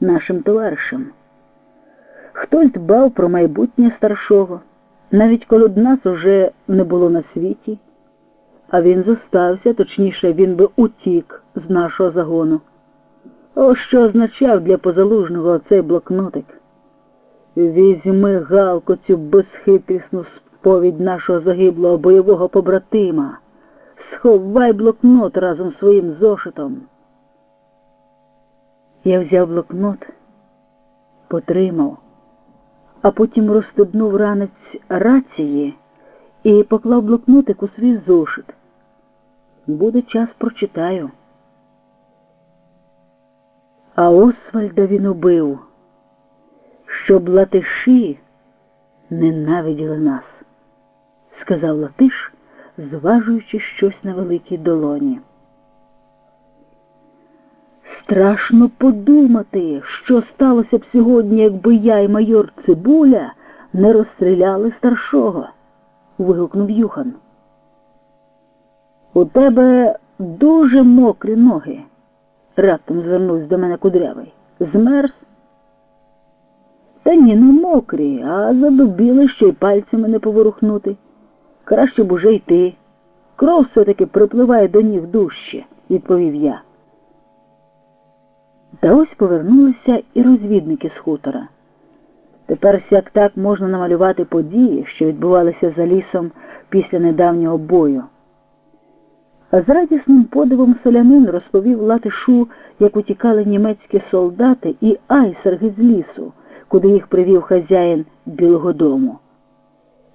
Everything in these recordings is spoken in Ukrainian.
нашим товаришем. Хтось дбав про майбутнє старшого, навіть коли б нас уже не було на світі, а він зостався, точніше, він би утік з нашого загону. Ось що означав для позалужного цей блокнотик. Візьми галку цю безхитрісну сповідь нашого загиблого бойового побратима. Сховай блокнот разом з своїм зошитом. Я взяв блокнот, потримав, а потім розстебнув ранець рації і поклав блокнотик у свій зошит. Буде час прочитаю. А Освальда він убив, щоб латиші ненавиділи нас, сказав Латиш, зважуючи щось на великій долоні. Страшно подумати, що сталося б сьогодні, якби я і майор Цибуля не розстріляли старшого, вигукнув Юхан. У тебе дуже мокрі ноги, раптом звернувся до мене кудрявий. Змерз? Та ні, не мокрі, а задубіли, що й пальцями не поворухнути. Краще б уже йти. Кров все-таки припливає до ніг дужче, відповів я. Та ось повернулися і розвідники з хутора. Тепер сяк так можна намалювати події, що відбувалися за лісом після недавнього бою. А з радісним подивом селянин розповів латишу, як утікали німецькі солдати і айсерги з лісу, куди їх привів хазяїн Білого дому.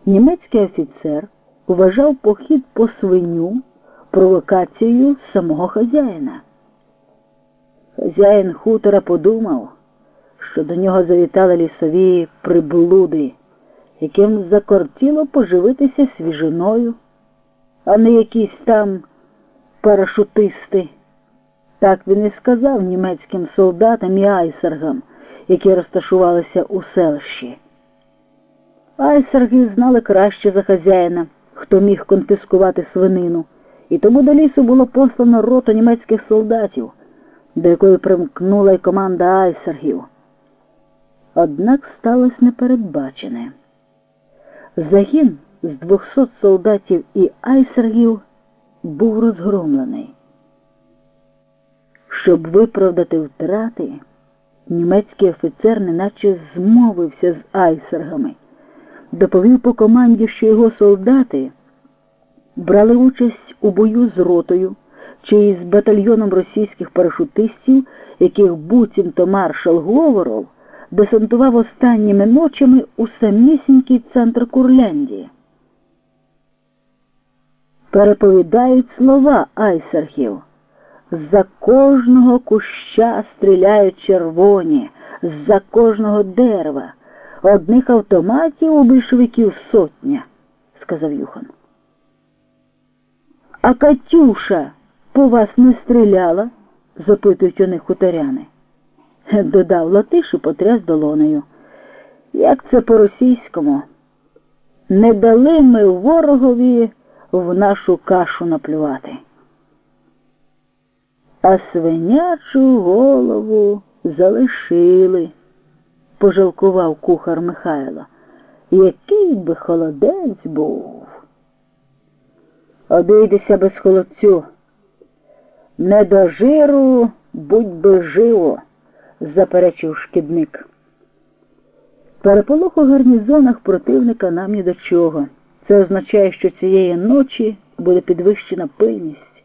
Німецький офіцер вважав похід по свиню провокацією самого хазяїна. Хазяїн хутора подумав, що до нього завітали лісові приблуди, яким закортіло поживитися свіжиною, а не якісь там парашутисти. Так він і сказав німецьким солдатам і айсергам, які розташувалися у селищі. Айсерги знали краще за хазяїна, хто міг конфіскувати свинину, і тому до лісу було послано роту німецьких солдатів до якої примкнула й команда айсергів. Однак сталося непередбачене. Загін з 200 солдатів і айсергів був розгромлений. Щоб виправдати втрати, німецький офіцер неначе змовився з айсергами, доповів по команді, що його солдати брали участь у бою з ротою чи із батальйоном російських парашутистів, яких буцімто маршал Говоров десантував останніми ночами у самісінький центр Курляндії. Переповідають слова айсерхів. За кожного куща стріляють червоні, за кожного дерева. Одних автоматів у більшовиків сотня, сказав Юхан. А Катюша по вас не стріляла? запитують них хуторяни. Додав Латиш і потряс долонею. Як це по-російському? Не дали ми ворогові в нашу кашу наплювати. А свинячу голову залишили, пожалкував кухар Михайло. Який би холодець був. Обійдися без холодцю. Не до жиру, будь би живо, заперечив шкідник. Переполох у гарнізонах противника нам ні до чого. Це означає, що цієї ночі буде підвищена пильність,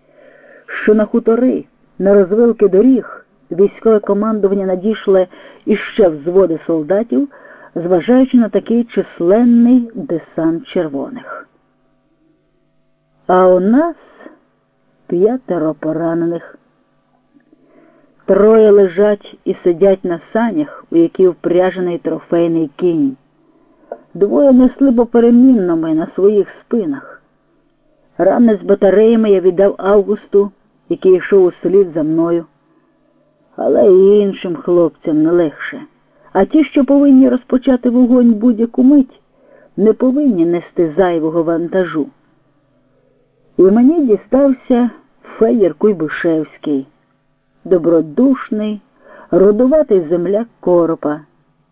що на хутори, на розвилки доріг військове командування надійшле іще взводи солдатів, зважаючи на такий численний десант червоних. А у нас п'ятеро поранених. Троє лежать і сидять на санях, у які впряжений трофейний кінь. Двоє несли поперемінними на своїх спинах. Рани з батареями я віддав Августу, який йшов у слід за мною. Але і іншим хлопцям не легше. А ті, що повинні розпочати вогонь будь-яку мить, не повинні нести зайвого вантажу. І мені дістався феєр Куйбишевський, добродушний, родуватий земляк коропа,